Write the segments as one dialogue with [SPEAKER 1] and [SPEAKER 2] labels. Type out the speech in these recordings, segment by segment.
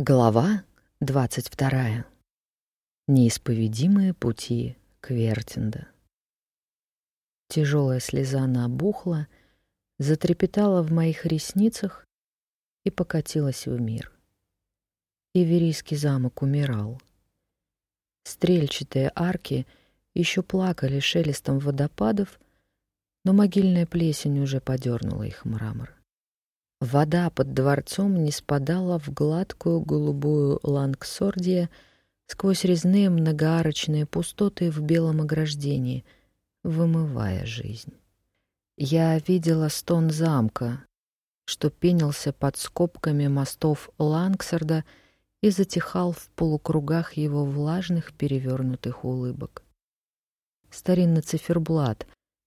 [SPEAKER 1] Глава двадцать вторая. Неисповедимые пути Квертинда. Тяжелая слеза набухла, затрепетала в моих ресницах и покатилась в мир. Иверийский замок умирал. Стрельчатые арки еще плакали шелестом водопадов, но могильная плесень уже подернула их мрамор. Вода под дворцом не спадала в гладкую голубую лангсордия сквозь резные многоарочные пустоты в белом ограждении, вымывая жизнь. Я видела стон замка, что пенился под скобками мостов Лангсарда и затихал в полукругах его влажных перевернутых улыбок. Старинный циферблат,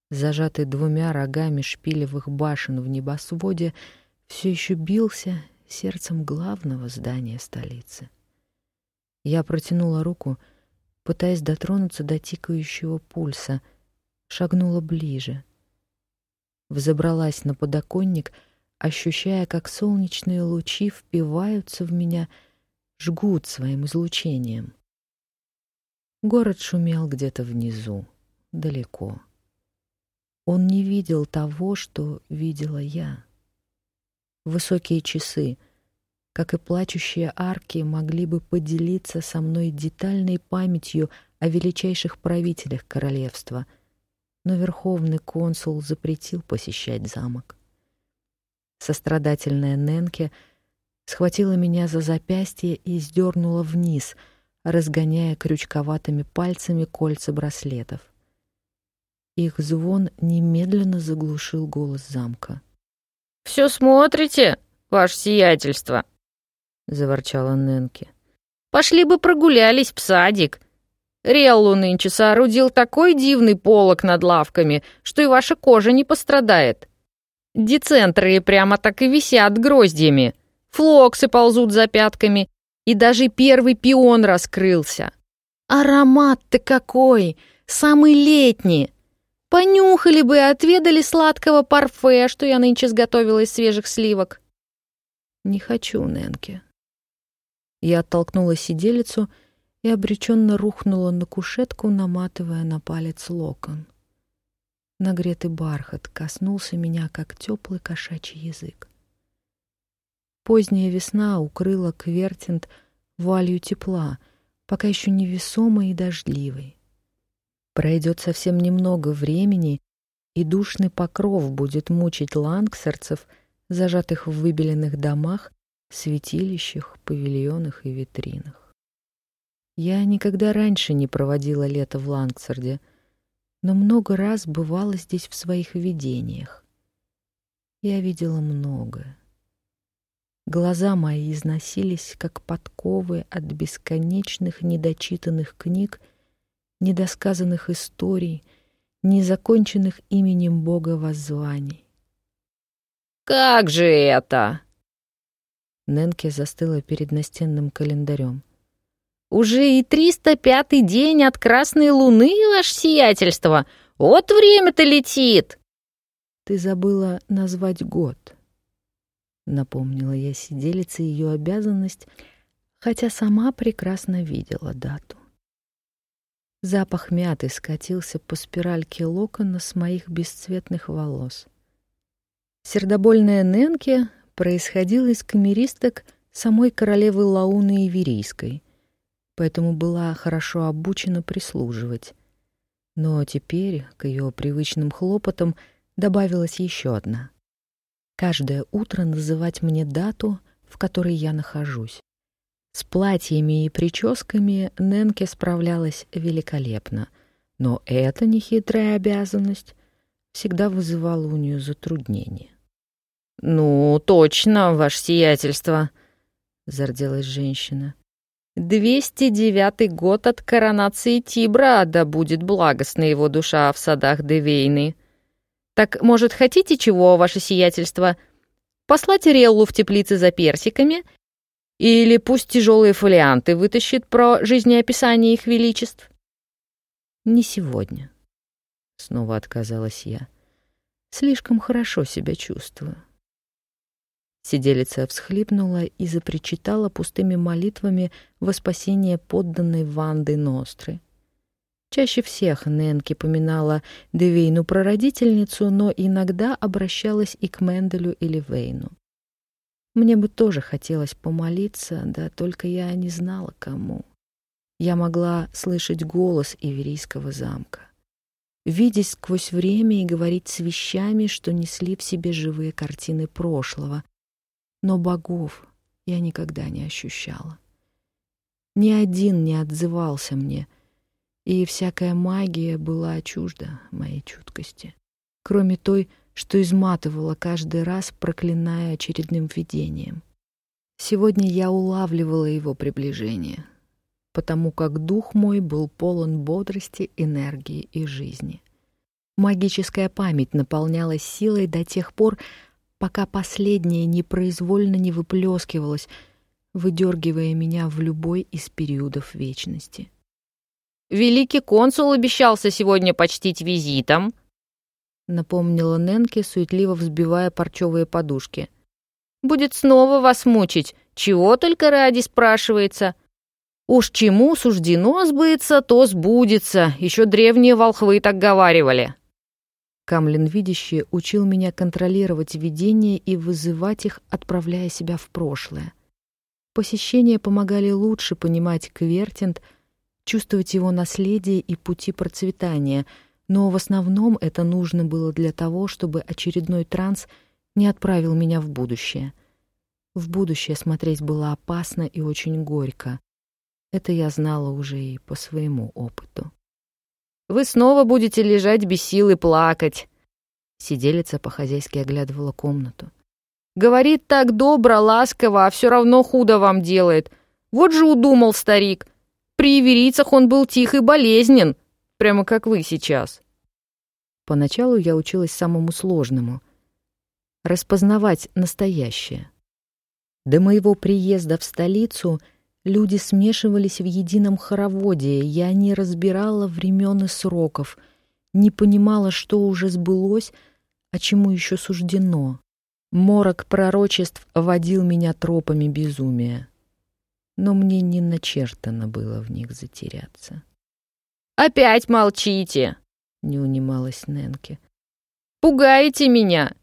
[SPEAKER 1] зажатый двумя рогами шпилевых башен в небосводе, — все еще бился сердцем главного здания столицы. Я протянула руку, пытаясь дотронуться до тикающего пульса, шагнула ближе. Взобралась на подоконник, ощущая, как солнечные лучи впиваются в меня, жгут своим излучением. Город шумел где-то внизу, далеко. Он не видел того, что видела я. Высокие часы, как и плачущие арки, могли бы поделиться со мной детальной памятью о величайших правителях королевства, но верховный консул запретил посещать замок. Сострадательная Ненке схватила меня за запястье и сдернула вниз, разгоняя крючковатыми пальцами кольца браслетов. Их звон немедленно заглушил голос замка.
[SPEAKER 2] Все смотрите, ваше сиятельство, заворчала Ненки. Пошли бы прогулялись в садик. Реллу нынче соорудил такой дивный полог над лавками, что и ваша кожа не пострадает. Децентры прямо так и висят гроздьями. Флоксы ползут за пятками, и даже первый пион раскрылся. Аромат-то какой! Самый летний! Понюхали бы и отведали сладкого парфе, что я нынче сготовила из свежих сливок.
[SPEAKER 1] Не хочу, Нэнки. Я оттолкнула сиделицу и обреченно рухнула на кушетку, наматывая на палец локон. Нагретый бархат коснулся меня, как теплый кошачий язык. Поздняя весна укрыла Квертинт вуалью тепла, пока еще невесомой и дождливой. Пройдет совсем немного времени, и душный покров будет мучить лангсерцев, зажатых в выбеленных домах, святилищах, павильонах и витринах. Я никогда раньше не проводила лето в Лангсарде, но много раз бывала здесь в своих видениях. Я видела многое. Глаза мои износились, как подковы от бесконечных недочитанных книг недосказанных историй, незаконченных именем Бога воззваний.
[SPEAKER 2] «Как же это?»
[SPEAKER 1] Ненке застыла перед настенным календарем.
[SPEAKER 2] «Уже и триста пятый день от красной луны, ваше сиятельство! Вот время-то летит!»
[SPEAKER 1] «Ты забыла назвать год», — напомнила я сиделице ее обязанность, хотя сама прекрасно видела дату. Запах мяты скатился по спиральке локона с моих бесцветных волос. Сердобольная Ненке происходила из камеристок самой королевы Лауны Иверийской, поэтому была хорошо обучена прислуживать. Но теперь к ее привычным хлопотам добавилась еще одна. Каждое утро называть мне дату, в которой я нахожусь. С платьями и прическами Ненке справлялась великолепно, но эта нехитрая обязанность всегда вызывала у нее затруднения.
[SPEAKER 2] «Ну, точно, ваше сиятельство», — зарделась женщина. «Двести девятый год от коронации Тибра, да будет благостна его душа в садах Девейны. Так, может, хотите чего, ваше сиятельство? Послать Реллу в теплице за персиками — или пусть тяжелые фолианты вытащит про жизнеописание их величеств?
[SPEAKER 1] Не сегодня. Снова отказалась я. Слишком хорошо себя чувствую. Сиделица всхлипнула и запричитала пустыми молитвами во спасение подданной Ванды Ностры. Чаще всех Ненки поминала Девейну прародительницу, но иногда обращалась и к Менделю или Вейну. Мне бы тоже хотелось помолиться, да только я не знала, кому. Я могла слышать голос Иверийского замка, видеть сквозь время и говорить с вещами, что несли в себе живые картины прошлого, но богов я никогда не ощущала. Ни один не отзывался мне, и всякая магия была чужда моей чуткости, кроме той, что изматывала каждый раз, проклиная очередным видением. Сегодня я улавливала его приближение, потому как дух мой был полон бодрости, энергии и жизни. Магическая память наполнялась силой до тех пор, пока последняя непроизвольно не выплескивалась, выдергивая меня в любой из периодов вечности.
[SPEAKER 2] «Великий консул обещался сегодня почтить визитом», — напомнила Ненке, суетливо взбивая парчевые подушки. «Будет снова вас мучить, чего только ради спрашивается. Уж чему суждено сбыться, то сбудется, еще древние волхвы так говаривали».
[SPEAKER 1] Камлин Видящий учил меня контролировать видения и вызывать их, отправляя себя в прошлое. Посещения помогали лучше понимать Квертинт, чувствовать его наследие и пути процветания, но в основном это нужно было для того, чтобы очередной транс не отправил меня в будущее. В будущее смотреть было опасно и очень горько. Это я знала уже и по своему опыту.
[SPEAKER 2] Вы снова будете лежать без сил и плакать. Сиделица по-хозяйски оглядывала комнату. Говорит так добро, ласково, а все равно худо вам делает. Вот же удумал старик. При иверийцах он был тих и болезнен, прямо как вы сейчас.
[SPEAKER 1] Поначалу я училась самому сложному — распознавать настоящее. До моего приезда в столицу — Люди смешивались в едином хороводе, я не разбирала времен и сроков, не понимала, что уже сбылось, а чему еще суждено. Морок пророчеств водил меня тропами безумия, но мне не начертано было в них затеряться.
[SPEAKER 2] «Опять молчите!» — не унималась Ненке. «Пугаете меня!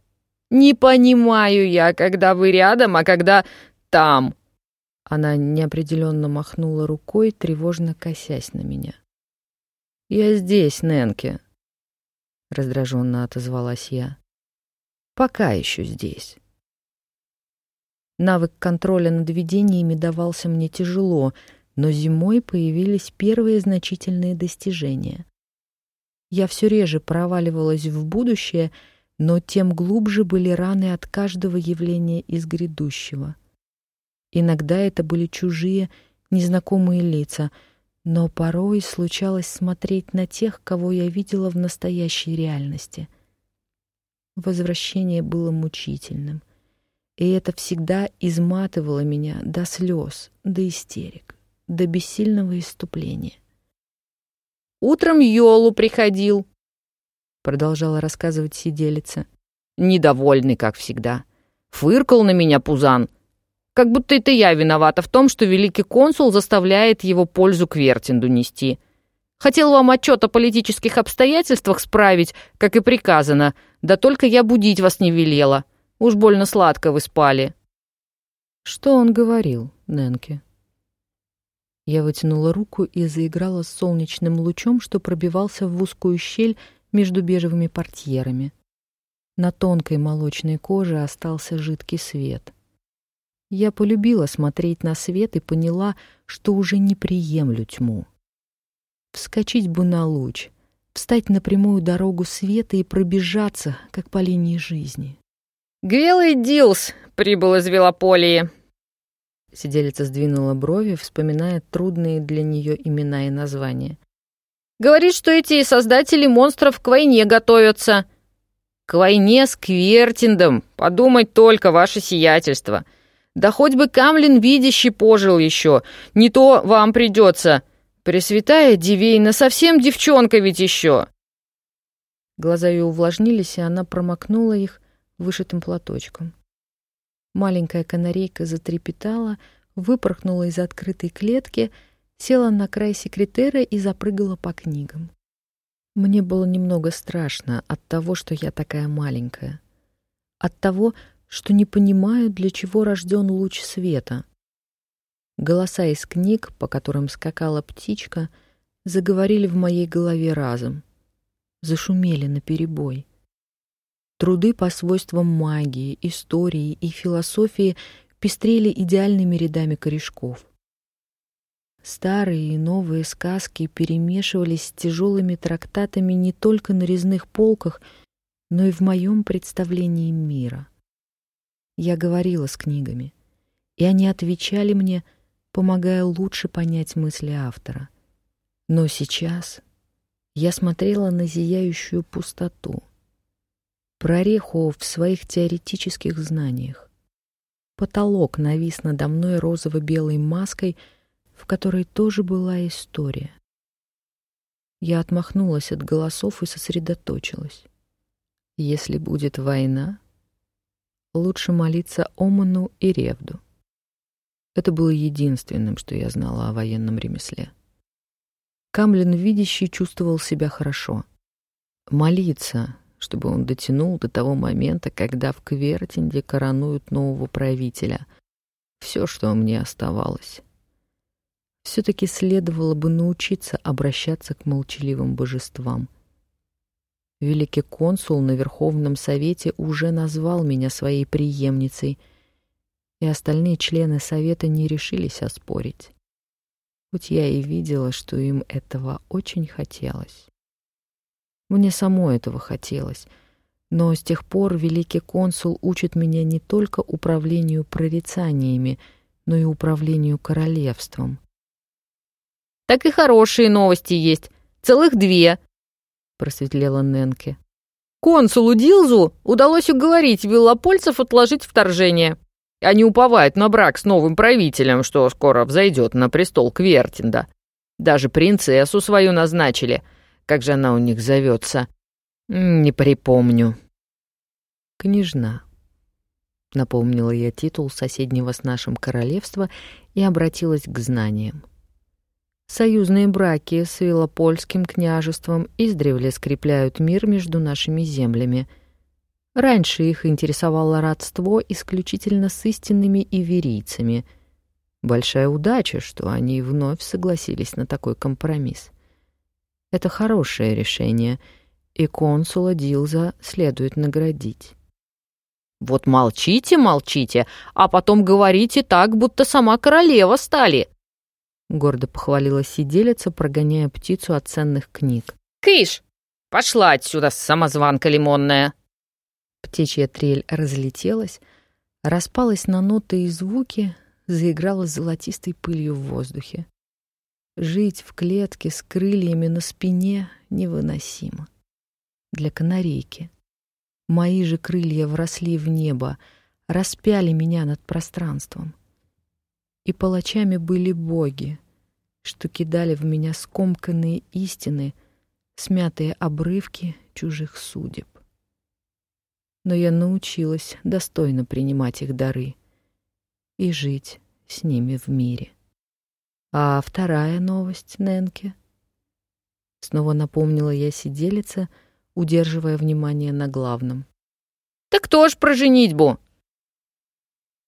[SPEAKER 2] Не понимаю я, когда вы рядом, а когда там!»
[SPEAKER 1] Она неопределенно махнула рукой, тревожно косясь на меня. «Я здесь, Нэнке», — раздраженно отозвалась я. «Пока еще здесь». Навык контроля над видениями давался мне тяжело, но зимой появились первые значительные достижения. Я все реже проваливалась в будущее, но тем глубже были раны от каждого явления из грядущего — Иногда это были чужие, незнакомые лица, но порой случалось смотреть на тех, кого я видела в настоящей реальности. Возвращение было мучительным, и это всегда изматывало меня до слез, до истерик, до бессильного иступления.
[SPEAKER 2] «Утром Йолу приходил», — продолжала рассказывать сиделица. «Недовольный, как всегда. Фыркал на меня Пузан» Как будто это я виновата в том, что великий консул заставляет его пользу к Вертинду нести. Хотел вам отчет о политических обстоятельствах справить, как и приказано, да только я будить вас не велела. Уж больно сладко вы спали».
[SPEAKER 1] «Что он говорил, Нэнке?» Я вытянула руку и заиграла с солнечным лучом, что пробивался в узкую щель между бежевыми портьерами. На тонкой молочной коже остался жидкий свет — я полюбила смотреть на свет и поняла, что уже не приемлю тьму. Вскочить бы на луч, встать на прямую дорогу света и пробежаться, как по линии жизни.
[SPEAKER 2] «Гвелый Дилс прибыл из Велополии!»
[SPEAKER 1] Сиделица сдвинула брови, вспоминая трудные для нее имена и названия.
[SPEAKER 2] «Говорит, что эти создатели монстров к войне готовятся!» «К войне с Квертиндом! Подумать только, ваше сиятельство!» Да хоть бы Камлин видящий пожил еще, не то вам придется. Пресвятая Дивейна, совсем девчонка ведь еще.
[SPEAKER 1] Глаза ее увлажнились, и она промокнула их вышитым платочком. Маленькая канарейка затрепетала, выпорхнула из открытой клетки, села на край секретера и запрыгала по книгам. Мне было немного страшно от того, что я такая маленькая. От того, что не понимаю, для чего рожден луч света. Голоса из книг, по которым скакала птичка, заговорили в моей голове разом. Зашумели наперебой. Труды по свойствам магии, истории и философии пестрели идеальными рядами корешков. Старые и новые сказки перемешивались с тяжелыми трактатами не только на резных полках, но и в моем представлении мира. Я говорила с книгами, и они отвечали мне, помогая лучше понять мысли автора. Но сейчас я смотрела на зияющую пустоту — прореху в своих теоретических знаниях. Потолок навис надо мной розово-белой маской, в которой тоже была история. Я отмахнулась от голосов и сосредоточилась. Если будет война, лучше молиться Оману и Ревду. Это было единственным, что я знала о военном ремесле. Камлин, видящий, чувствовал себя хорошо. Молиться чтобы он дотянул до того момента, когда в Квертинде коронуют нового правителя. Все, что мне оставалось. Все-таки следовало бы научиться обращаться к молчаливым божествам. Великий консул на Верховном Совете уже назвал меня своей преемницей, и остальные члены Совета не решились оспорить. Хоть я и видела, что им этого очень хотелось. Мне само этого хотелось. Но с тех пор великий консул учит меня не только управлению прорицаниями, но и управлению королевством.
[SPEAKER 2] «Так и хорошие новости есть. Целых две», — просветлела Ненке. «Консулу Дилзу удалось уговорить велопольцев отложить вторжение. Они уповают на брак с новым правителем, что скоро взойдет на престол Квертинда. Даже принцессу свою назначили — как же она у них зовется? Не припомню.
[SPEAKER 1] Княжна. Напомнила я титул соседнего с нашим королевства и обратилась к знаниям. Союзные браки с Вилопольским княжеством издревле скрепляют мир между нашими землями. Раньше их интересовало родство исключительно с истинными иверийцами. Большая удача, что они вновь согласились на такой компромисс. Это хорошее решение, и консула Дилза следует наградить.
[SPEAKER 2] «Вот молчите, молчите, а потом говорите так, будто сама королева стали!»
[SPEAKER 1] Гордо похвалила сиделица, прогоняя птицу от ценных книг.
[SPEAKER 2] «Кыш! Пошла отсюда, самозванка лимонная!»
[SPEAKER 1] Птичья трель разлетелась, распалась на ноты и звуки, заиграла золотистой пылью в воздухе. Жить в клетке с крыльями на спине невыносимо. Для канарейки. Мои же крылья вросли в небо, распяли меня над пространством. И палачами были боги, что кидали в меня скомканные истины, смятые обрывки чужих судеб. Но я научилась достойно принимать их дары и жить с ними в мире. А вторая новость, Ненке? Снова напомнила я сиделица, удерживая внимание на главном.
[SPEAKER 2] «Так кто ж про женитьбу?»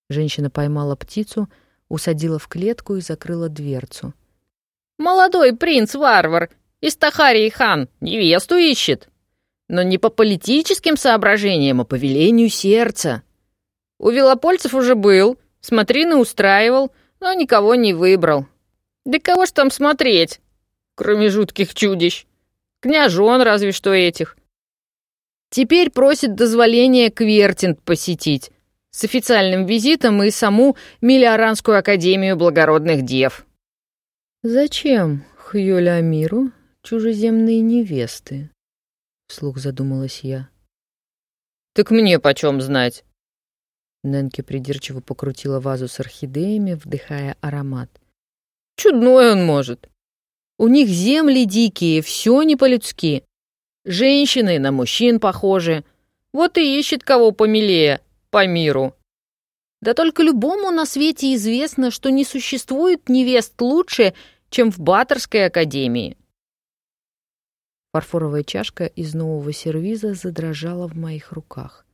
[SPEAKER 1] Женщина поймала птицу, усадила в клетку и закрыла дверцу.
[SPEAKER 2] «Молодой принц-варвар из Тахарии хан невесту ищет, но не по политическим соображениям, а по велению сердца. У велопольцев уже был, смотрины устраивал, но никого не выбрал. Да кого ж там смотреть, кроме жутких чудищ? Княжон разве что этих. Теперь просит дозволения Квертинт посетить с официальным визитом и саму Миллиоранскую академию благородных дев.
[SPEAKER 1] «Зачем Хьюля Миру чужеземные невесты?» — вслух задумалась я.
[SPEAKER 2] «Так мне почем знать?»
[SPEAKER 1] Ненки придирчиво покрутила вазу с орхидеями, вдыхая аромат.
[SPEAKER 2] Чудной он может. У них земли дикие, все не по-людски. Женщины на мужчин похожи. Вот и ищет кого помилее по миру. Да только любому на свете известно, что не существует невест лучше, чем в Баттерской академии.
[SPEAKER 1] Фарфоровая чашка из нового сервиза задрожала в моих руках.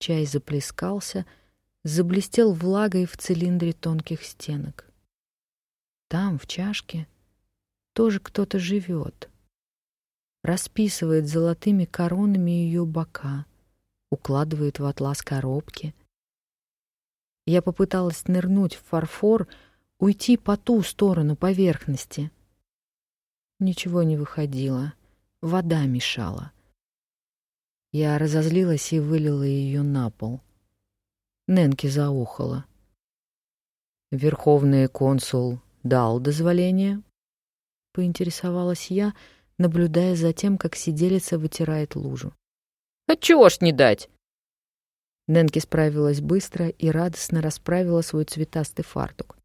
[SPEAKER 1] Чай заплескался, заблестел влагой в цилиндре тонких стенок. Там, в чашке, тоже кто-то живет. Расписывает золотыми коронами ее бока, укладывает в атлас коробки. Я попыталась нырнуть в фарфор, уйти по ту сторону поверхности — Ничего не выходило. Вода мешала. Я разозлилась и вылила ее на пол. Ненки заухала. Верховный консул дал дозволение? Поинтересовалась я, наблюдая за тем, как сиделица вытирает лужу.
[SPEAKER 2] А чего ж не дать?
[SPEAKER 1] Ненки справилась быстро и радостно расправила свой цветастый фартук.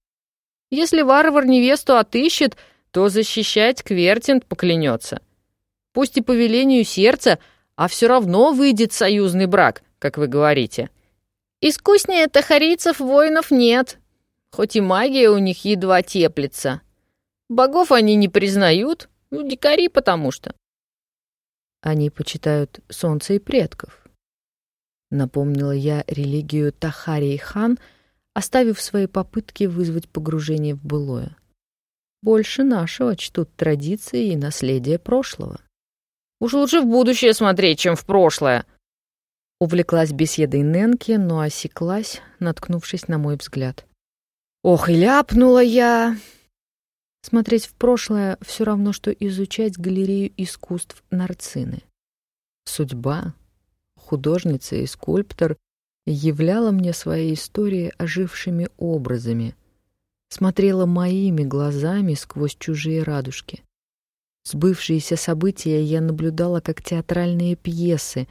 [SPEAKER 2] Если варвар невесту отыщет, то защищать Квертинт поклянется. Пусть и по велению сердца, а все равно выйдет союзный брак, как вы говорите. Искуснее тахарийцев воинов нет, хоть и магия у них едва теплится. Богов они не признают, ну, дикари потому что.
[SPEAKER 1] Они почитают солнце и предков. Напомнила я религию Тахарии хан, оставив свои попытки вызвать погружение в былое больше нашего чтут традиции и наследие прошлого.
[SPEAKER 2] Уж лучше в будущее смотреть, чем в прошлое.
[SPEAKER 1] Увлеклась беседой Ненки, но осеклась, наткнувшись на мой взгляд.
[SPEAKER 2] Ох, и ляпнула я.
[SPEAKER 1] Смотреть в прошлое все равно, что изучать галерею искусств Нарцины. Судьба, художница и скульптор являла мне свои истории ожившими образами — смотрела моими глазами сквозь чужие радужки. Сбывшиеся события я наблюдала как театральные пьесы,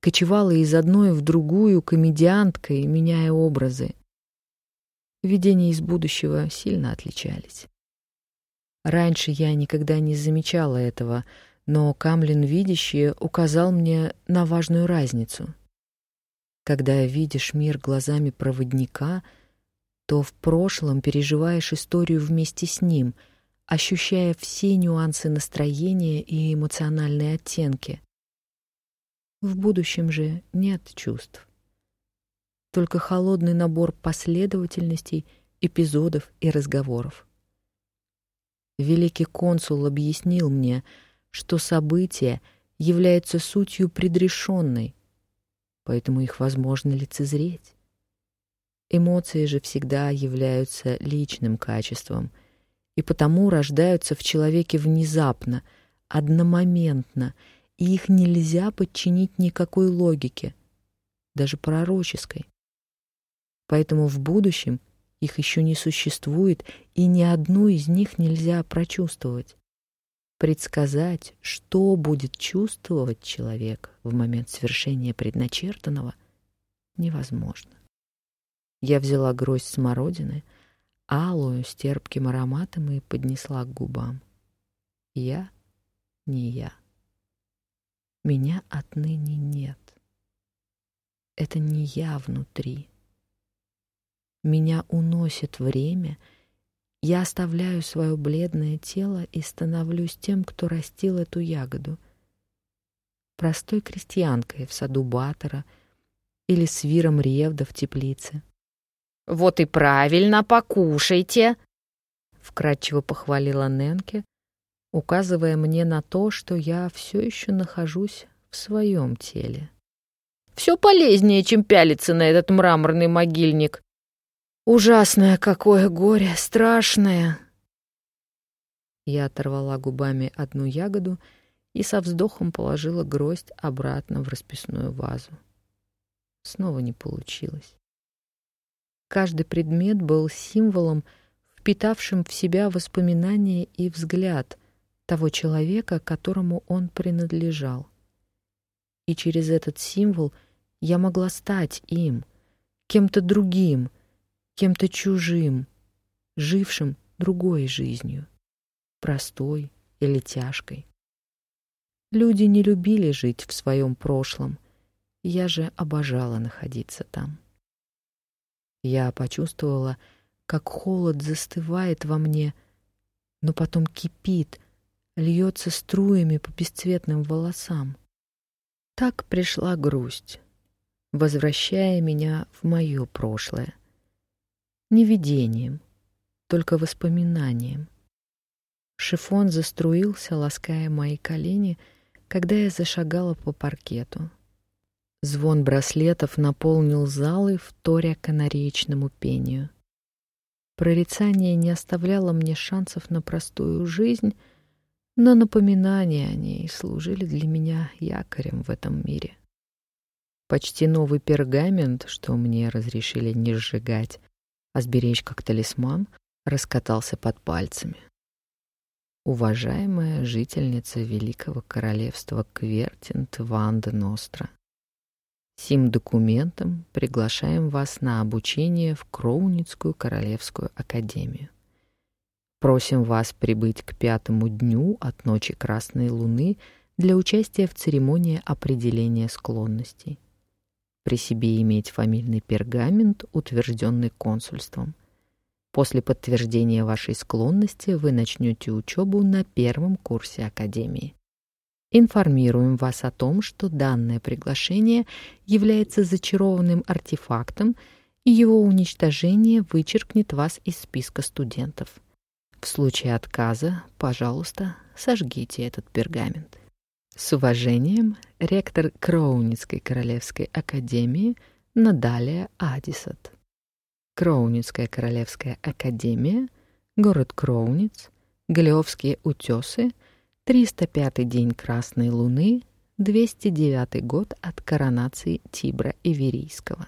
[SPEAKER 1] кочевала из одной в другую комедианткой, меняя образы. Видения из будущего сильно отличались. Раньше я никогда не замечала этого, но Камлин видящий указал мне на важную разницу. Когда видишь мир глазами проводника — то в прошлом переживаешь историю вместе с ним, ощущая все нюансы настроения и эмоциональные оттенки. В будущем же нет чувств. Только холодный набор последовательностей, эпизодов и разговоров. Великий консул объяснил мне, что события являются сутью предрешенной, поэтому их возможно лицезреть. Эмоции же всегда являются личным качеством и потому рождаются в человеке внезапно, одномоментно, и их нельзя подчинить никакой логике, даже пророческой. Поэтому в будущем их еще не существует, и ни одну из них нельзя прочувствовать. Предсказать, что будет чувствовать человек в момент совершения предначертанного, невозможно. Я взяла гроздь смородины, алую, с терпким ароматом и поднесла к губам. Я не я. Меня отныне нет. Это не я внутри. Меня уносит время, я оставляю свое бледное тело и становлюсь тем, кто растил эту ягоду. Простой крестьянкой в саду Батора или свиром ревда в теплице.
[SPEAKER 2] «Вот и правильно, покушайте!»
[SPEAKER 1] Вкратчиво похвалила Ненке, указывая мне на то, что я все еще нахожусь в своем теле.
[SPEAKER 2] «Все полезнее, чем пялиться на этот мраморный могильник!»
[SPEAKER 1] «Ужасное какое горе, страшное!» Я оторвала губами одну ягоду и со вздохом положила гроздь обратно в расписную вазу. Снова не получилось. Каждый предмет был символом, впитавшим в себя воспоминания и взгляд того человека, которому он принадлежал. И через этот символ я могла стать им, кем-то другим, кем-то чужим, жившим другой жизнью, простой или тяжкой. Люди не любили жить в своем прошлом, я же обожала находиться там. Я почувствовала, как холод застывает во мне, но потом кипит, льется струями по бесцветным волосам. Так пришла грусть, возвращая меня в мое прошлое. Не видением, только воспоминанием. Шифон заструился, лаская мои колени, когда я зашагала по паркету. Звон браслетов наполнил залы, вторя канареечному пению. Прорицание не оставляло мне шансов на простую жизнь, но напоминания о ней служили для меня якорем в этом мире. Почти новый пергамент, что мне разрешили не сжигать, а сберечь как талисман, раскатался под пальцами. Уважаемая жительница Великого Королевства Квертинт Ванда Ностра, Сим документом приглашаем вас на обучение в Кроуницкую Королевскую Академию. Просим вас прибыть к пятому дню от ночи Красной Луны для участия в церемонии определения склонностей. При себе иметь фамильный пергамент, утвержденный консульством. После подтверждения вашей склонности вы начнете учебу на первом курсе Академии. Информируем вас о том, что данное приглашение является зачарованным артефактом, и его уничтожение вычеркнет вас из списка студентов. В случае отказа, пожалуйста, сожгите этот пергамент. С уважением, ректор Кроуницкой Королевской Академии Надалия Адисат. Кроуницкая Королевская Академия, город Кроуниц, Галиовские утесы – 305-й день Красной Луны, 209 год от коронации Тибра Иверийского.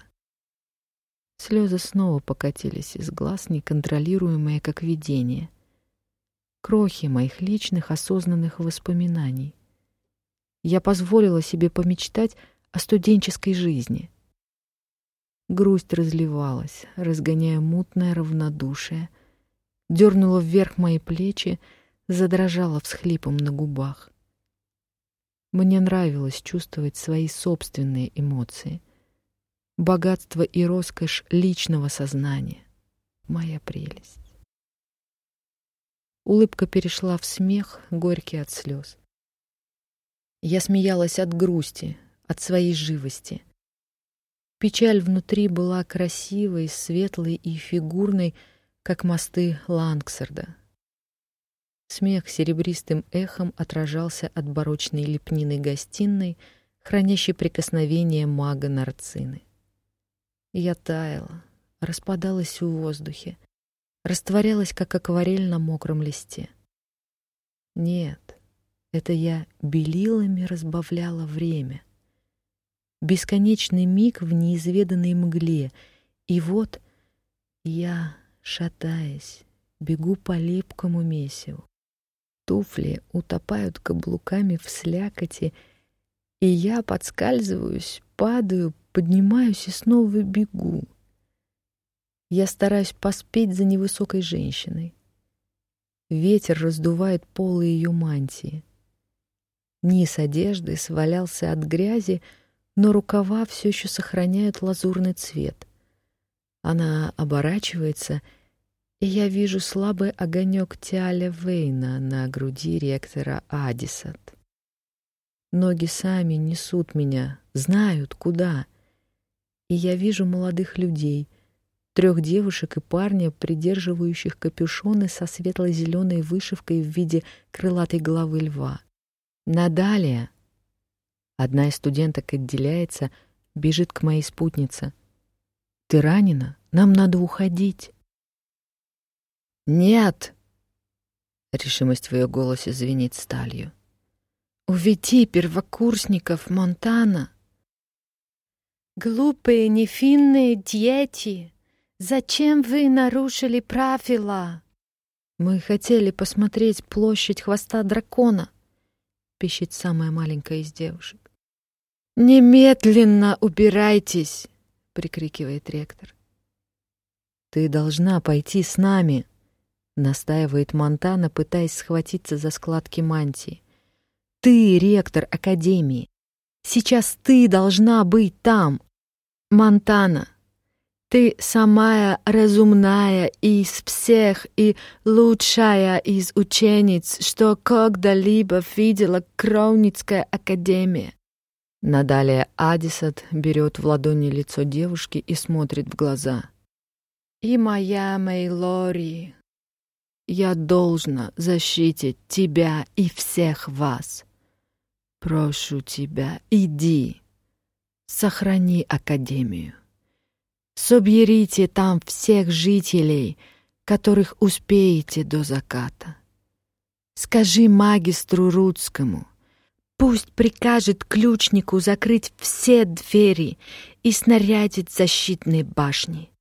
[SPEAKER 1] Слезы снова покатились из глаз, неконтролируемые как видение. Крохи моих личных осознанных воспоминаний. Я позволила себе помечтать о студенческой жизни. Грусть разливалась, разгоняя мутное равнодушие, дернула вверх мои плечи, задрожала всхлипом на губах. Мне нравилось чувствовать свои собственные эмоции. Богатство и роскошь личного сознания. Моя прелесть. Улыбка перешла в смех, горький от слез. Я смеялась от грусти, от своей живости. Печаль внутри была красивой, светлой и фигурной, как мосты Лангсерда. Смех серебристым эхом отражался от барочной лепнины гостиной, хранящей прикосновение мага Нарцины. Я таяла, распадалась в воздухе, растворялась, как акварель на мокром листе. Нет, это я белилами разбавляла время. Бесконечный миг в неизведанной мгле, и вот я, шатаясь, бегу по липкому месиву. Туфли утопают каблуками в слякоти, и я подскальзываюсь, падаю, поднимаюсь и снова бегу. Я стараюсь поспеть за невысокой женщиной. Ветер раздувает полы ее мантии. Низ одежды свалялся от грязи, но рукава все еще сохраняют лазурный цвет. Она оборачивается и я вижу слабый огонек Тиаля Вейна на груди ректора Адисат. Ноги сами несут меня, знают куда. И я вижу молодых людей, трех девушек и парня, придерживающих капюшоны со светло-зеленой вышивкой в виде крылатой головы льва. Надалия. Одна из студенток отделяется, бежит к моей спутнице. Ты ранена? Нам надо уходить. «Нет!» Решимость в ее голосе звенит сталью. «Уведи первокурсников Монтана!»
[SPEAKER 3] «Глупые, невинные дети! Зачем вы нарушили правила?»
[SPEAKER 1] «Мы хотели посмотреть площадь хвоста дракона», — пищит самая маленькая из девушек.
[SPEAKER 3] «Немедленно убирайтесь!» — прикрикивает ректор.
[SPEAKER 1] «Ты должна пойти с нами», настаивает Монтана, пытаясь схватиться за складки мантии. Ты ректор академии. Сейчас ты должна быть там. Монтана,
[SPEAKER 3] Ты самая разумная из всех и лучшая из учениц, что когда-либо видела Кроуницкая академия.
[SPEAKER 1] Надалее Адисат берет в ладони лицо девушки и смотрит в глаза.
[SPEAKER 3] И моя Мейлори, я должна защитить тебя и всех вас. Прошу тебя, иди, сохрани Академию. Соберите там всех жителей, которых успеете до заката. Скажи магистру Рудскому, пусть прикажет ключнику закрыть все двери и снарядить защитные башни.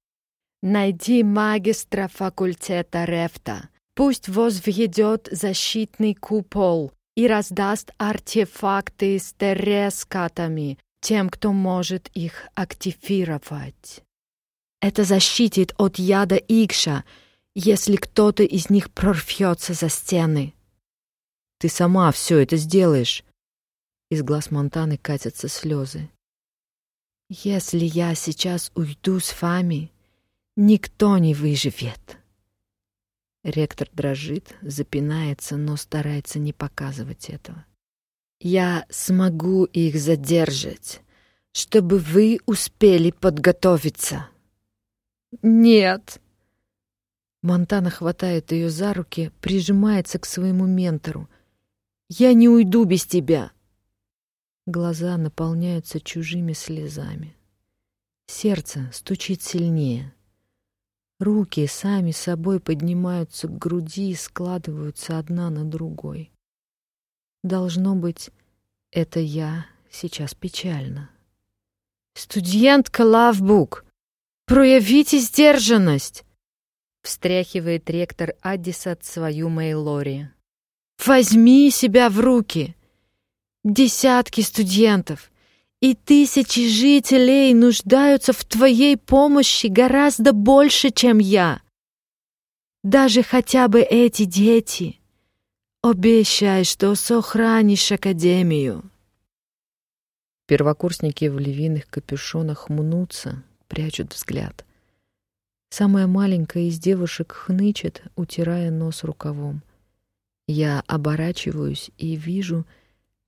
[SPEAKER 3] Найди магистра факультета Рефта, пусть возведет защитный купол и раздаст артефакты с терескатами тем, кто может их активировать. Это защитит от яда Икша, если кто-то из них прорвется за стены.
[SPEAKER 1] Ты сама все это сделаешь. Из глаз Монтаны катятся слезы.
[SPEAKER 3] Если я сейчас уйду с вами, никто не выживет.
[SPEAKER 1] Ректор дрожит, запинается, но старается не показывать этого.
[SPEAKER 3] Я смогу их задержать, чтобы вы успели подготовиться.
[SPEAKER 1] «Нет!» Монтана хватает ее за руки, прижимается к своему ментору. «Я не уйду без тебя!» Глаза наполняются чужими слезами. Сердце стучит сильнее. Руки сами собой поднимаются к груди и складываются одна на другой. Должно быть, это я сейчас печально.
[SPEAKER 3] «Студентка Лавбук!» Проявите сдержанность!»
[SPEAKER 1] Встряхивает ректор Аддисат свою Мейлори.
[SPEAKER 3] «Возьми себя в руки! Десятки студентов и тысячи жителей нуждаются в твоей помощи гораздо больше, чем я. Даже хотя бы эти дети. Обещай, что сохранишь Академию».
[SPEAKER 1] Первокурсники в львиных капюшонах мнутся, прячут взгляд. Самая маленькая из девушек хнычет, утирая нос рукавом. Я оборачиваюсь и вижу,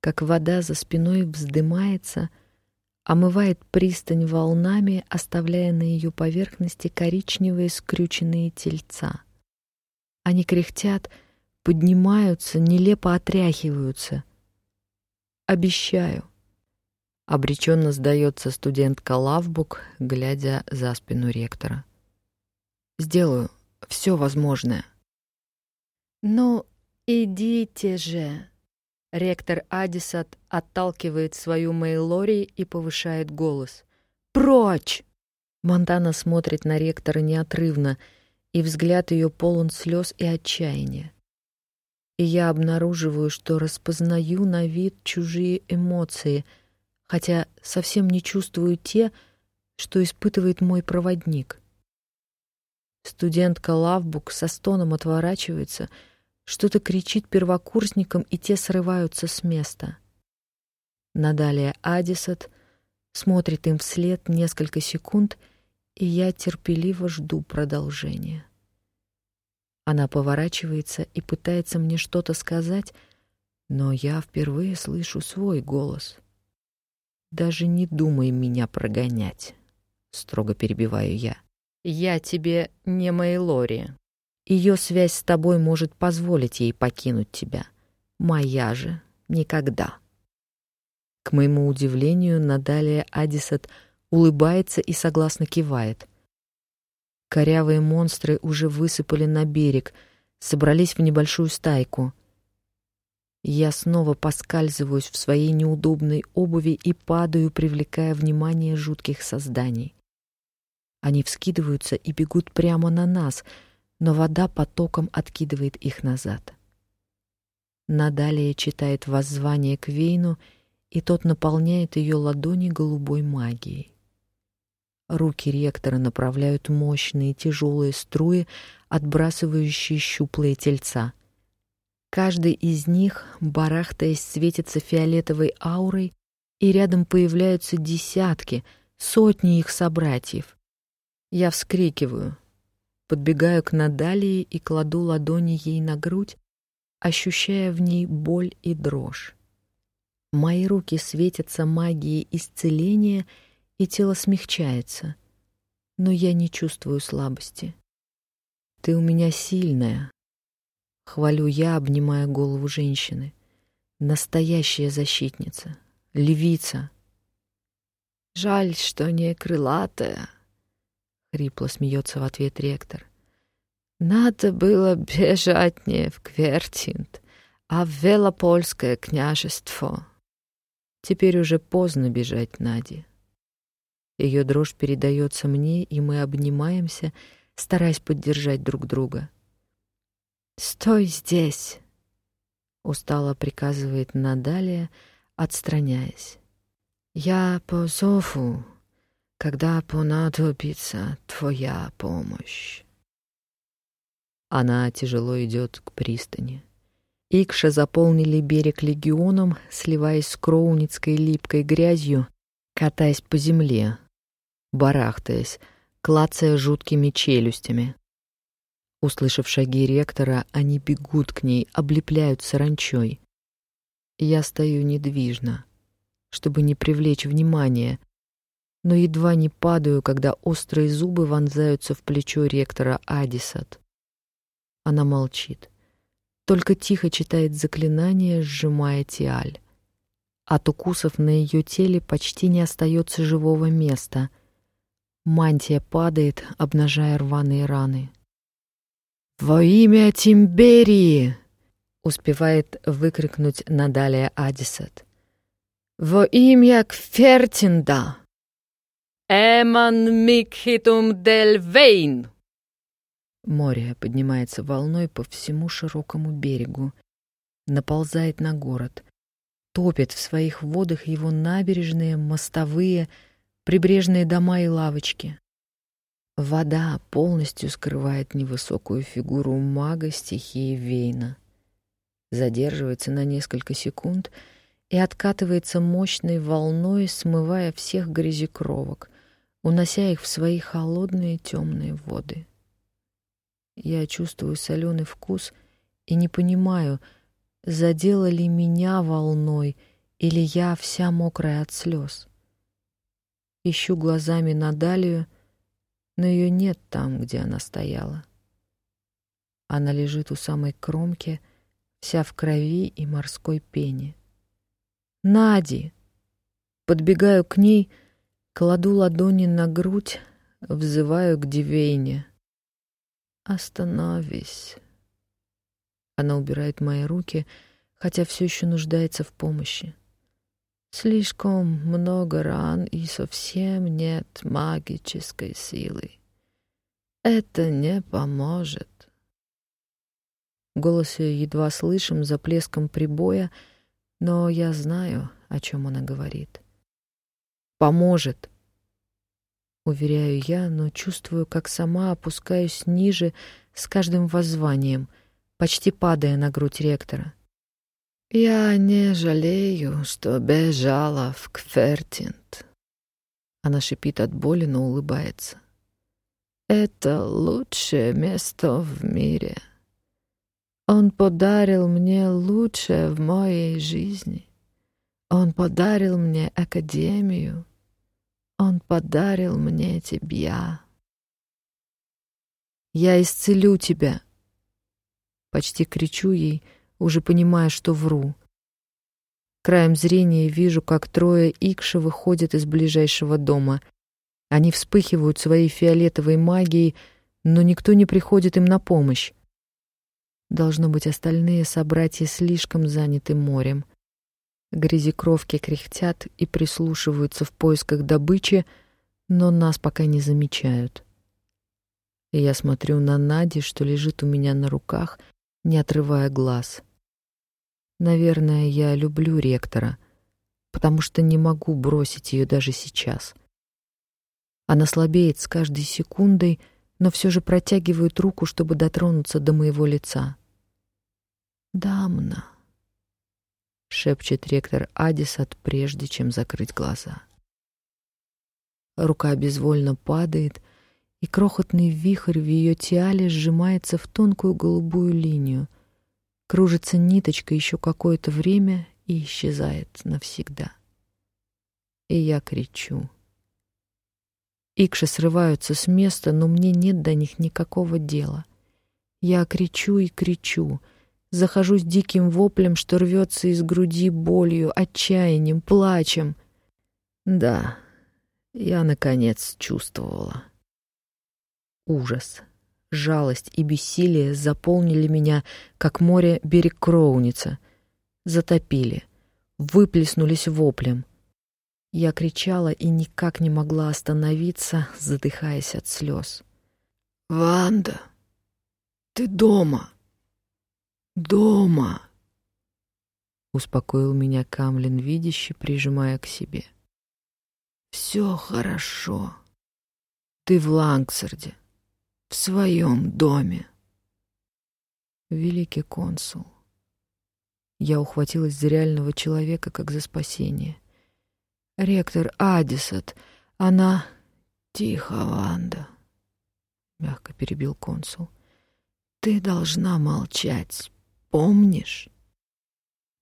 [SPEAKER 1] как вода за спиной вздымается, омывает пристань волнами, оставляя на ее поверхности коричневые скрюченные тельца. Они кряхтят, поднимаются, нелепо отряхиваются. Обещаю, Обреченно сдается студентка Лавбук, глядя за спину ректора. «Сделаю все возможное».
[SPEAKER 3] «Ну, идите же!» Ректор Адисат отталкивает свою Мейлори и повышает голос. «Прочь!»
[SPEAKER 1] Монтана смотрит на ректора неотрывно, и взгляд ее полон слез и отчаяния. И я обнаруживаю, что распознаю на вид чужие эмоции — хотя совсем не чувствую те, что испытывает мой проводник. Студентка Лавбук со стоном отворачивается, что-то кричит первокурсникам, и те срываются с места. Надалее Адисат смотрит им вслед несколько секунд, и я терпеливо жду продолжения. Она поворачивается и пытается мне что-то сказать, но я впервые слышу свой голос. Даже не думай меня прогонять, строго перебиваю я. Я тебе не Мейлори. Ее связь с тобой может позволить ей покинуть тебя. Моя же никогда. К моему удивлению, Надалия Адисат улыбается и согласно кивает. Корявые монстры уже высыпали на берег, собрались в небольшую стайку. Я снова поскальзываюсь в своей неудобной обуви и падаю, привлекая внимание жутких созданий. Они вскидываются и бегут прямо на нас, но вода потоком откидывает их назад. Надалее читает воззвание к Вейну, и тот наполняет ее ладони голубой магией. Руки ректора направляют мощные тяжелые струи, отбрасывающие щуплые тельца — Каждый из них, барахтаясь, светится фиолетовой аурой, и рядом появляются десятки, сотни их собратьев. Я вскрикиваю, подбегаю к Надалии и кладу ладони ей на грудь, ощущая в ней боль и дрожь. Мои руки светятся магией исцеления, и тело смягчается, но я не чувствую слабости. Ты у меня сильная, хвалю я, обнимая голову женщины. Настоящая защитница, львица.
[SPEAKER 3] Жаль, что не крылатая, хрипло смеется в ответ ректор. Надо было бежать не в Квертинт, а в Велопольское княжество.
[SPEAKER 1] Теперь уже поздно бежать Наде. Ее дрожь передается мне, и мы обнимаемся, стараясь поддержать друг друга.
[SPEAKER 3] «Стой здесь!» — устало приказывает Надалия, отстраняясь. «Я позову, когда понадобится твоя помощь».
[SPEAKER 1] Она тяжело идет к пристани. Икша заполнили берег легионом, сливаясь с кроуницкой липкой грязью, катаясь по земле, барахтаясь, клацая жуткими челюстями. Услышав шаги ректора, они бегут к ней, облепляют саранчой. Я стою недвижно, чтобы не привлечь внимания, но едва не падаю, когда острые зубы вонзаются в плечо ректора Адисат. Она молчит, только тихо читает заклинание, сжимая тиаль. От укусов на ее теле почти не остается живого места. Мантия падает, обнажая рваные раны.
[SPEAKER 3] «Во имя Тимберии!»
[SPEAKER 1] — успевает выкрикнуть Надалия Адисет.
[SPEAKER 3] «Во имя Кфертинда!»
[SPEAKER 2] «Эман микхитум дель вейн!»
[SPEAKER 1] Море поднимается волной по всему широкому берегу, наползает на город, топит в своих водах его набережные, мостовые, прибрежные дома и лавочки. Вода полностью скрывает невысокую фигуру мага стихии Вейна. Задерживается на несколько секунд и откатывается мощной волной, смывая всех грязекровок, унося их в свои холодные темные воды. Я чувствую соленый вкус и не понимаю, задела ли меня волной или я вся мокрая от слез. Ищу глазами Надалию, но ее нет там, где она стояла. Она лежит у самой кромки, вся в крови и морской пене. «Нади!» Подбегаю к ней, кладу ладони на грудь, взываю к Дивейне. «Остановись!» Она убирает мои руки, хотя все еще нуждается в помощи. Слишком много ран и совсем нет магической силы. Это не поможет. Голос ее едва слышим за плеском прибоя, но я знаю, о чем она говорит. Поможет. Уверяю я, но чувствую, как сама опускаюсь ниже с каждым воззванием, почти падая на грудь ректора.
[SPEAKER 3] Я не жалею, что бежала в Кфертинт.
[SPEAKER 1] Она шипит от боли, но улыбается.
[SPEAKER 3] Это лучшее место в мире. Он подарил мне лучшее в моей жизни. Он подарил мне академию. Он подарил мне тебя.
[SPEAKER 1] Я исцелю тебя. Почти кричу ей, уже понимая, что вру. Краем зрения вижу, как трое Икши выходят из ближайшего дома. Они вспыхивают своей фиолетовой магией, но никто не приходит им на помощь. Должно быть, остальные собратья слишком заняты морем. Грязекровки кряхтят и прислушиваются в поисках добычи, но нас пока не замечают. И я смотрю на Нади, что лежит у меня на руках, не отрывая глаз. Наверное, я люблю ректора, потому что не могу бросить ее даже сейчас. Она слабеет с каждой секундой, но все же протягивает руку, чтобы дотронуться до моего лица. «Дамна», — шепчет ректор Адисат, прежде чем закрыть глаза. Рука безвольно падает, и крохотный вихрь в ее тиале сжимается в тонкую голубую линию, кружится ниточка еще какое-то время и исчезает навсегда. И я кричу. Икши срываются с места, но мне нет до них никакого дела. Я кричу и кричу, захожусь диким воплем, что рвется из груди болью, отчаянием, плачем. Да, я, наконец, чувствовала. Ужас, жалость и бессилие заполнили меня, как море берег Кроуница. Затопили, выплеснулись воплем. Я кричала и никак не могла остановиться, задыхаясь от слез.
[SPEAKER 3] «Ванда, ты дома! Дома!»
[SPEAKER 1] Успокоил меня Камлин видящий, прижимая к себе.
[SPEAKER 3] «Все хорошо. Ты в Лангсарде в своем доме.
[SPEAKER 1] Великий консул. Я ухватилась за реального человека, как за спасение. Ректор Адисат, она...
[SPEAKER 3] Тихо, Ванда, —
[SPEAKER 1] мягко перебил консул.
[SPEAKER 3] Ты должна молчать, помнишь?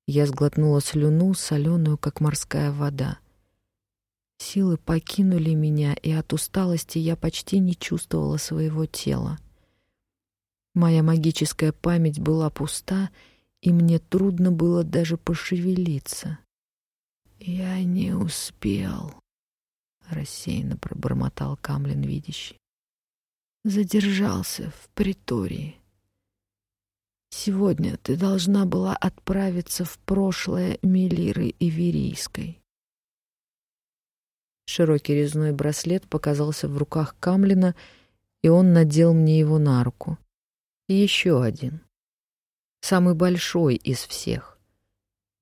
[SPEAKER 1] Я сглотнула слюну, соленую, как морская вода. Силы покинули меня, и от усталости я почти не чувствовала своего тела. Моя магическая память была пуста, и мне трудно было даже пошевелиться.
[SPEAKER 3] «Я не успел», —
[SPEAKER 1] рассеянно пробормотал Камлин видящий.
[SPEAKER 3] «Задержался в притории. Сегодня ты должна была отправиться в прошлое Мелиры Иверийской.
[SPEAKER 1] Широкий резной браслет показался в руках Камлина, и он надел мне его на руку. И еще один. Самый большой из всех.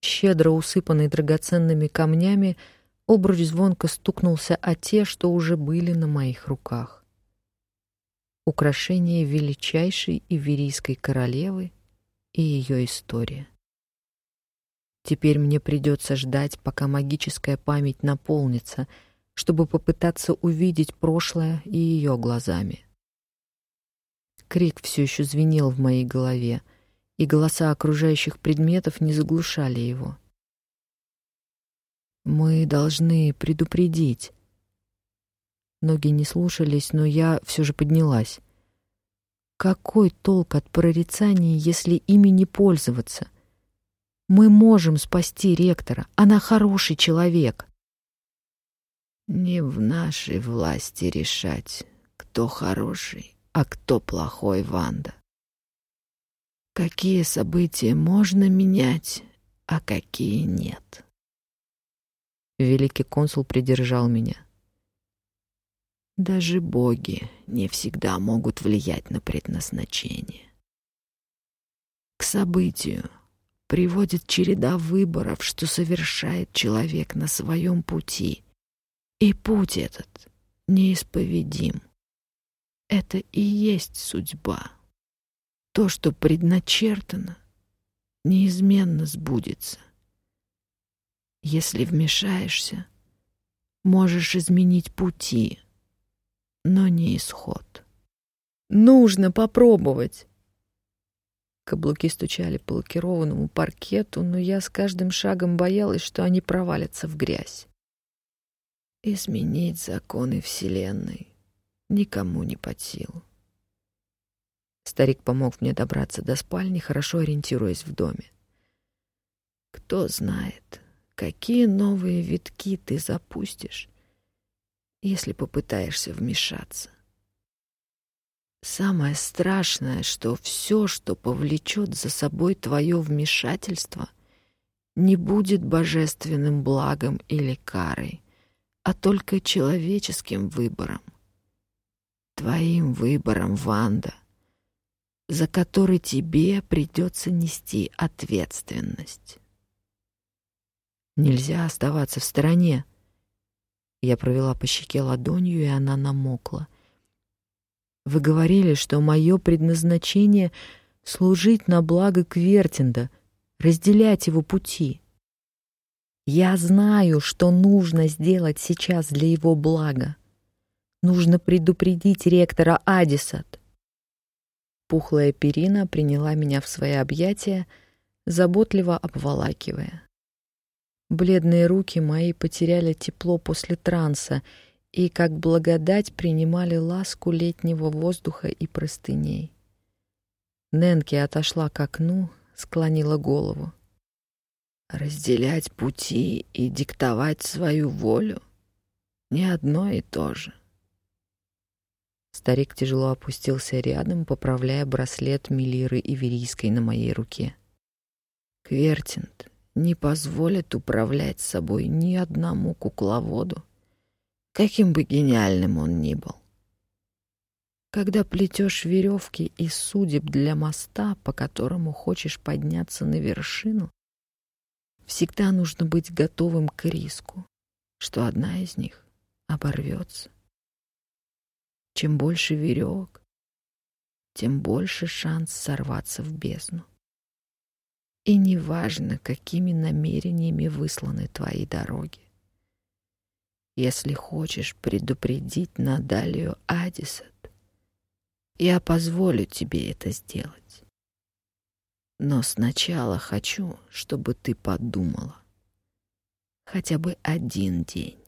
[SPEAKER 1] Щедро усыпанный драгоценными камнями, обруч звонко стукнулся о те, что уже были на моих руках. Украшение величайшей иверийской королевы и ее история. Теперь мне придется ждать, пока магическая память наполнится — чтобы попытаться увидеть прошлое и ее глазами. Крик все еще звенел в моей голове, и голоса окружающих предметов не заглушали его. Мы должны предупредить. Ноги не слушались, но я все же поднялась. Какой толк от прорицания, если ими не пользоваться? Мы можем спасти ректора. Она хороший человек.
[SPEAKER 3] Не в нашей власти решать, кто хороший, а кто плохой, Ванда. Какие события можно менять, а какие нет.
[SPEAKER 1] Великий консул придержал меня.
[SPEAKER 3] Даже боги не всегда могут влиять на предназначение. К событию приводит череда выборов, что совершает человек на своем пути — и путь этот неисповедим. Это и есть судьба. То, что предначертано, неизменно сбудется. Если вмешаешься, можешь изменить пути, но не исход.
[SPEAKER 1] Нужно попробовать. Каблуки стучали по лакированному паркету, но я с каждым шагом боялась, что они провалятся в грязь.
[SPEAKER 3] Изменить законы Вселенной никому не под силу.
[SPEAKER 1] Старик помог мне добраться до спальни, хорошо ориентируясь в доме.
[SPEAKER 3] Кто знает, какие новые витки ты запустишь, если попытаешься вмешаться. Самое страшное, что все, что повлечет за собой твое вмешательство, не будет божественным благом или карой — а только человеческим выбором. Твоим выбором, Ванда, за который тебе придется нести ответственность.
[SPEAKER 1] Нельзя оставаться в стороне. Я провела по щеке ладонью, и она намокла. Вы говорили, что мое предназначение — служить на благо Квертинда, разделять его пути. Я знаю, что нужно сделать сейчас для его блага. Нужно предупредить ректора Адисат. Пухлая перина приняла меня в свои объятия, заботливо обволакивая. Бледные руки мои потеряли тепло после транса и, как благодать, принимали ласку летнего воздуха и простыней. Ненки отошла к окну, склонила голову.
[SPEAKER 3] Разделять пути и диктовать свою волю — не одно и то же.
[SPEAKER 1] Старик тяжело опустился рядом, поправляя браслет Милиры Иверийской на моей руке.
[SPEAKER 3] Квертинт не позволит управлять собой ни одному кукловоду, каким бы гениальным он ни был. Когда плетешь веревки из судеб для моста, по которому хочешь подняться на вершину, всегда нужно быть готовым к риску, что одна из них оборвется. Чем больше веревок, тем больше шанс сорваться в бездну. И неважно, какими намерениями высланы твои дороги. Если хочешь предупредить Надалию Адисат, я позволю тебе это сделать. Но сначала хочу, чтобы ты подумала. Хотя бы один день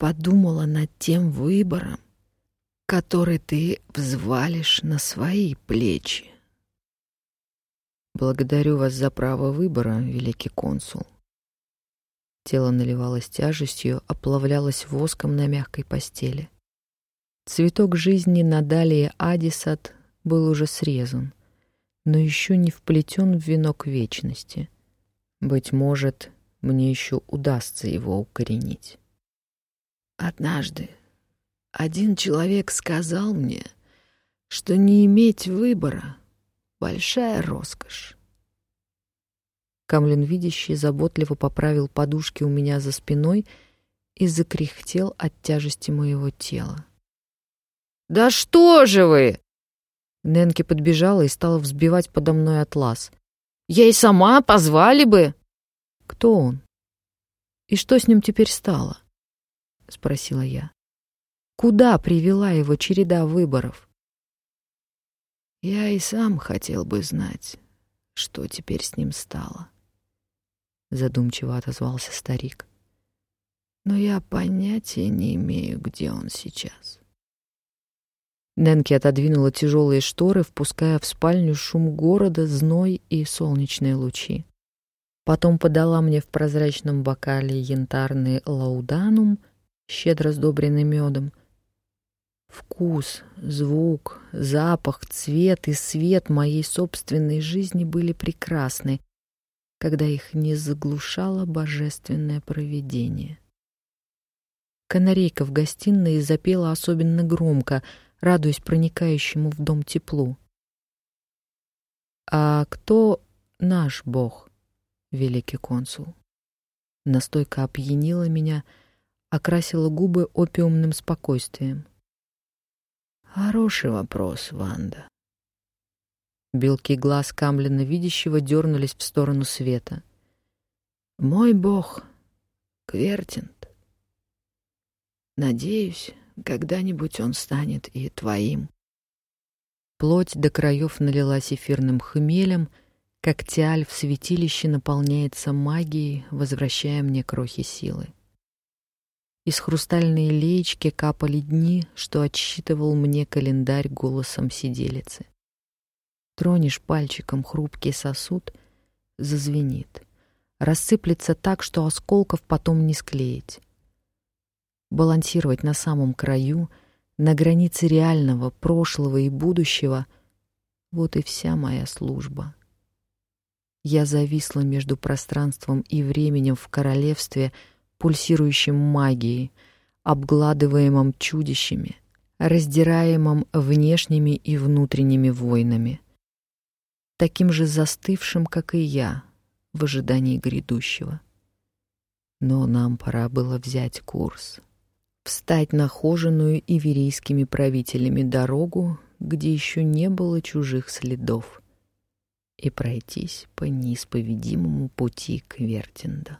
[SPEAKER 3] подумала над тем выбором, который ты взвалишь на свои плечи.
[SPEAKER 1] Благодарю вас за право выбора, великий консул. Тело наливалось тяжестью, оплавлялось воском на мягкой постели. Цветок жизни на далее Адисат был уже срезан, но еще не вплетен в венок вечности. Быть может, мне еще удастся его укоренить.
[SPEAKER 3] Однажды один человек сказал мне, что не иметь выбора — большая роскошь.
[SPEAKER 1] Камлин видящий заботливо поправил подушки у меня за спиной и закряхтел от тяжести моего тела.
[SPEAKER 2] «Да что же вы!»
[SPEAKER 1] Ненки подбежала и стала взбивать подо мной атлас.
[SPEAKER 2] «Я и сама позвали бы!»
[SPEAKER 1] «Кто он? И что с ним теперь стало?» — спросила я. «Куда привела его череда выборов?»
[SPEAKER 3] «Я и сам хотел бы знать, что теперь с ним стало», — задумчиво отозвался старик. «Но я понятия не имею, где он сейчас».
[SPEAKER 1] Ненки отодвинула тяжелые шторы, впуская в спальню шум города, зной и солнечные лучи. Потом подала мне в прозрачном бокале янтарный лауданум — щедро сдобренный медом. Вкус, звук, запах, цвет и свет моей собственной жизни были прекрасны, когда их не заглушало божественное провидение. Канарейка в гостиной запела особенно громко, радуясь проникающему в дом теплу. «А кто наш Бог, великий консул?» Настойка опьянила меня — окрасила губы опиумным спокойствием.
[SPEAKER 3] Хороший вопрос, Ванда.
[SPEAKER 1] Белки глаз Камлина видящего дернулись в сторону света.
[SPEAKER 3] Мой бог Квертинт. Надеюсь, когда-нибудь он станет и твоим.
[SPEAKER 1] Плоть до краев налилась эфирным хмелем, как тиаль в святилище наполняется магией, возвращая мне крохи силы. Из хрустальной леечки капали дни, что отсчитывал мне календарь голосом сиделицы. Тронешь пальчиком хрупкий сосуд, зазвенит. Рассыплется так, что осколков потом не склеить. Балансировать на самом краю, на границе реального, прошлого и будущего — вот и вся моя служба. Я зависла между пространством и временем в королевстве — пульсирующим магией, обгладываемым чудищами, раздираемым внешними и внутренними войнами, таким же застывшим, как и я, в ожидании грядущего. Но нам пора было взять курс, встать на хоженую иверийскими правителями дорогу, где еще не было чужих следов, и пройтись по неисповедимому пути к Вертинда.